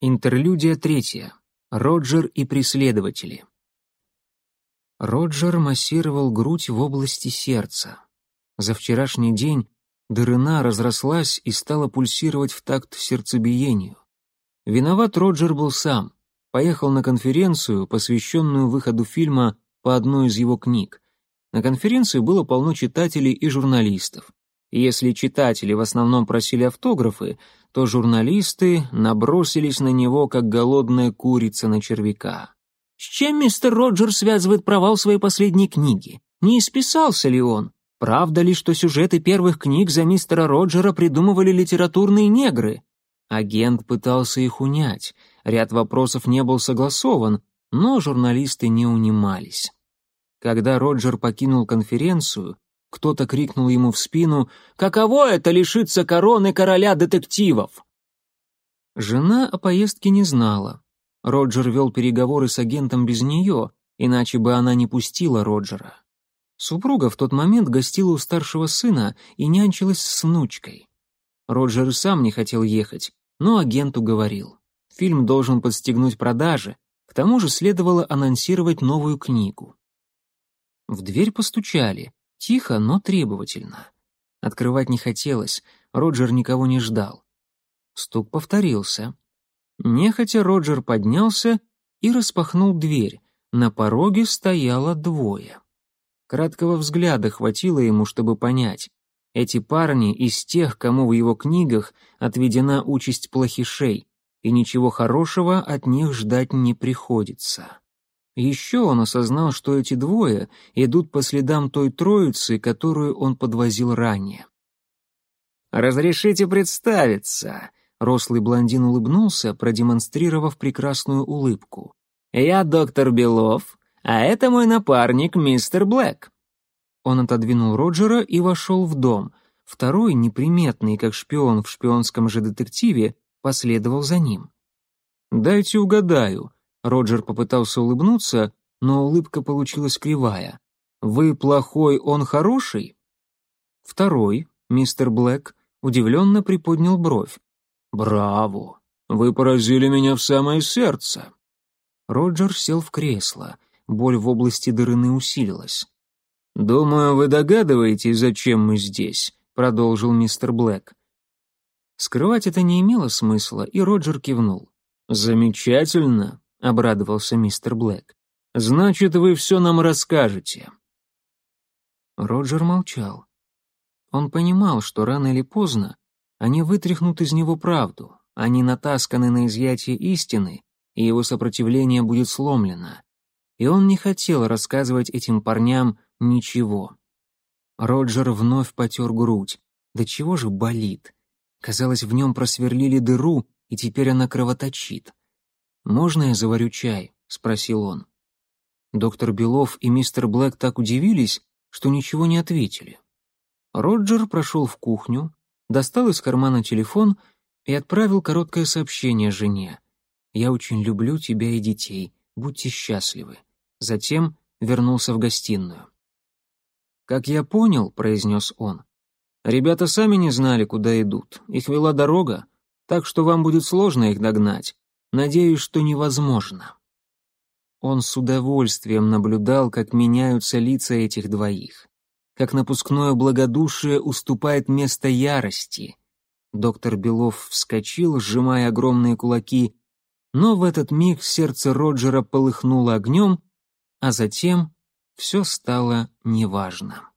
Интерлюдия третья. Роджер и преследователи. Роджер массировал грудь в области сердца. За вчерашний день дырына разрослась и стала пульсировать в такт сердцебиению. Виноват Роджер был сам. Поехал на конференцию, посвященную выходу фильма по одной из его книг. На конференции было полно читателей и журналистов. И если читатели в основном просили автографы, то журналисты набросились на него, как голодная курица на червяка. С чем мистер Роджер связывает провал своей последней книги? Не исписался ли он? Правда ли, что сюжеты первых книг за мистера Роджера придумывали литературные негры? Агент пытался их унять, ряд вопросов не был согласован, но журналисты не унимались. Когда Роджер покинул конференцию, кто-то крикнул ему в спину «Каково это лишиться короны короля детективов?» Жена о поездке не знала. Роджер вел переговоры с агентом без нее, иначе бы она не пустила Роджера. Супруга в тот момент гостила у старшего сына и нянчилась с внучкой. Роджер сам не хотел ехать, но агент уговорил. Фильм должен подстегнуть продажи, к тому же следовало анонсировать новую книгу. В дверь постучали, Тихо, но требовательно. Открывать не хотелось, Роджер никого не ждал. Стук повторился. Нехотя Роджер поднялся и распахнул дверь. На пороге стояло двое. Краткого взгляда хватило ему, чтобы понять. Эти парни из тех, кому в его книгах отведена участь плохишей, и ничего хорошего от них ждать не приходится. Еще он осознал, что эти двое идут по следам той троицы, которую он подвозил ранее. «Разрешите представиться», — рослый блондин улыбнулся, продемонстрировав прекрасную улыбку. «Я доктор Белов, а это мой напарник, мистер Блэк». Он отодвинул Роджера и вошел в дом. Второй, неприметный, как шпион в шпионском же детективе, последовал за ним. «Дайте угадаю», Роджер попытался улыбнуться, но улыбка получилась кривая. «Вы плохой, он хороший?» Второй, мистер Блэк, удивленно приподнял бровь. «Браво! Вы поразили меня в самое сердце!» Роджер сел в кресло. Боль в области дырыны усилилась. «Думаю, вы догадываетесь, зачем мы здесь», — продолжил мистер Блэк. Скрывать это не имело смысла, и Роджер кивнул. «Замечательно. — обрадовался мистер Блэк. «Значит, вы все нам расскажете». Роджер молчал. Он понимал, что рано или поздно они вытряхнут из него правду, они натасканы на изъятие истины, и его сопротивление будет сломлено. И он не хотел рассказывать этим парням ничего. Роджер вновь потер грудь. Да чего же болит? Казалось, в нем просверлили дыру, и теперь она кровоточит. «Можно я заварю чай?» — спросил он. Доктор Белов и мистер Блэк так удивились, что ничего не ответили. Роджер прошел в кухню, достал из кармана телефон и отправил короткое сообщение жене. «Я очень люблю тебя и детей. Будьте счастливы». Затем вернулся в гостиную. «Как я понял», — произнес он, — «ребята сами не знали, куда идут. Их вела дорога, так что вам будет сложно их догнать. Надеюсь, что невозможно. Он с удовольствием наблюдал, как меняются лица этих двоих, как напускное благодушие уступает место ярости. Доктор Белов вскочил, сжимая огромные кулаки, но в этот миг сердце Роджера полыхнуло огнем, а затем все стало неважно.